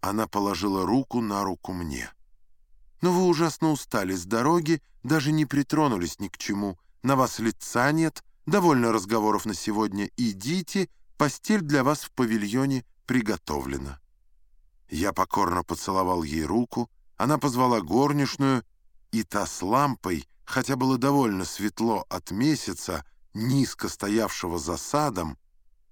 Она положила руку на руку мне. «Но вы ужасно устали с дороги, даже не притронулись ни к чему. На вас лица нет, довольно разговоров на сегодня. Идите, постель для вас в павильоне приготовлена». Я покорно поцеловал ей руку, она позвала горничную, и та с лампой, хотя было довольно светло от месяца, низко стоявшего за садом,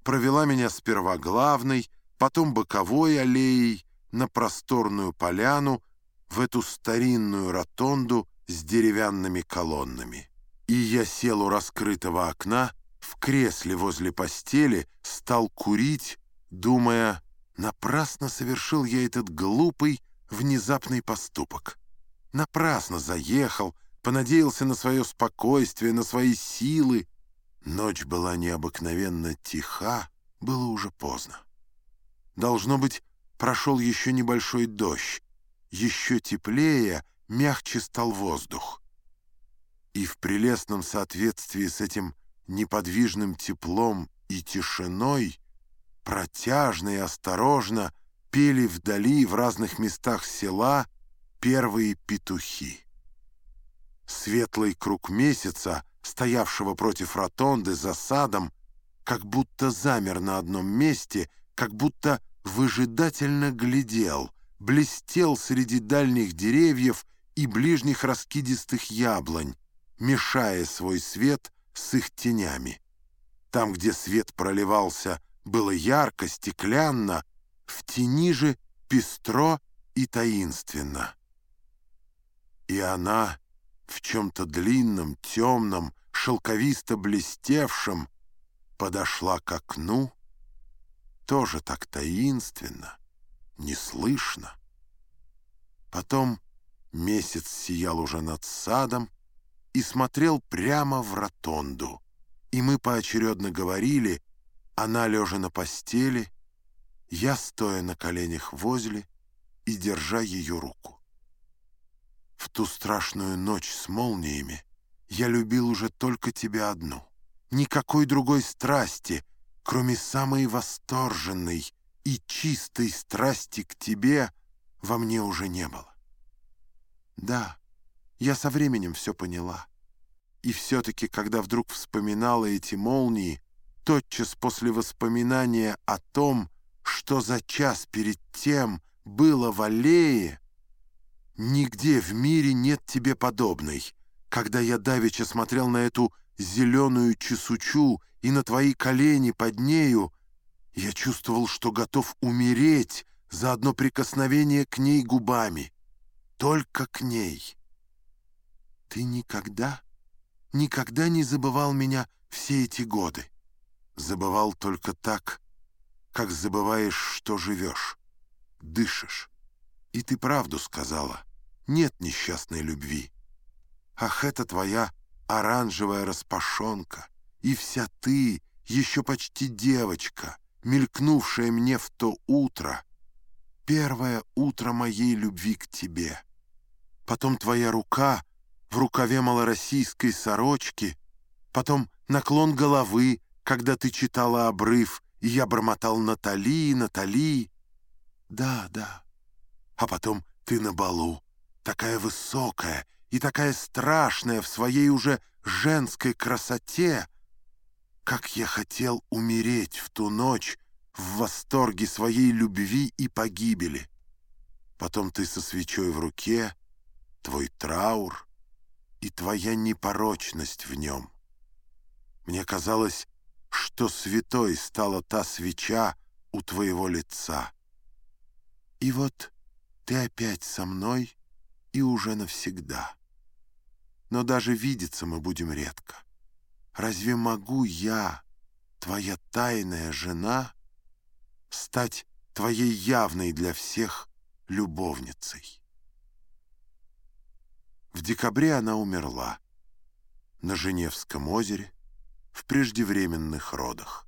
провела меня сперва главной, потом боковой аллеей на просторную поляну, в эту старинную ротонду с деревянными колоннами. И я сел у раскрытого окна, в кресле возле постели, стал курить, думая, напрасно совершил я этот глупый, внезапный поступок. Напрасно заехал, понадеялся на свое спокойствие, на свои силы. Ночь была необыкновенно тиха, было уже поздно. Должно быть, прошел еще небольшой дождь. Еще теплее, мягче стал воздух. И в прелестном соответствии с этим неподвижным теплом и тишиной протяжно и осторожно пели вдали в разных местах села первые петухи. Светлый круг месяца, стоявшего против ротонды за садом, как будто замер на одном месте, как будто выжидательно глядел, блестел среди дальних деревьев и ближних раскидистых яблонь, мешая свой свет с их тенями. Там, где свет проливался, было ярко, стеклянно, в тени же пестро и таинственно. И она в чем-то длинном, темном, шелковисто блестевшем подошла к окну, тоже так таинственно, неслышно. Потом месяц сиял уже над садом и смотрел прямо в ротонду, и мы поочередно говорили, она лежа на постели, я стоя на коленях возле и держа ее руку. В ту страшную ночь с молниями я любил уже только тебя одну. Никакой другой страсти, кроме самой восторженной и чистой страсти к тебе, во мне уже не было. Да, я со временем все поняла. И все-таки, когда вдруг вспоминала эти молнии, тотчас после воспоминания о том, что за час перед тем было в аллее, нигде в мире нет тебе подобной. Когда я давеча смотрел на эту зеленую чесучу и на твои колени под нею, я чувствовал, что готов умереть за одно прикосновение к ней губами. Только к ней. Ты никогда, никогда не забывал меня все эти годы. Забывал только так, как забываешь, что живешь, дышишь. И ты правду сказала. Нет несчастной любви. Ах, это твоя оранжевая распашонка — и вся ты, еще почти девочка, мелькнувшая мне в то утро, первое утро моей любви к тебе. Потом твоя рука в рукаве малороссийской сорочки, потом наклон головы, когда ты читала обрыв, и я бормотал «Натали, Натали». Да, да. А потом ты на балу, такая высокая и такая страшная в своей уже женской красоте, как я хотел умереть в ту ночь в восторге своей любви и погибели. Потом ты со свечой в руке, твой траур и твоя непорочность в нем. Мне казалось, что святой стала та свеча у твоего лица. И вот ты опять со мной и уже навсегда. Но даже видеться мы будем редко. Разве могу я, твоя тайная жена, стать твоей явной для всех любовницей? В декабре она умерла на Женевском озере в преждевременных родах.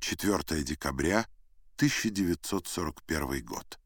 4 декабря 1941 год.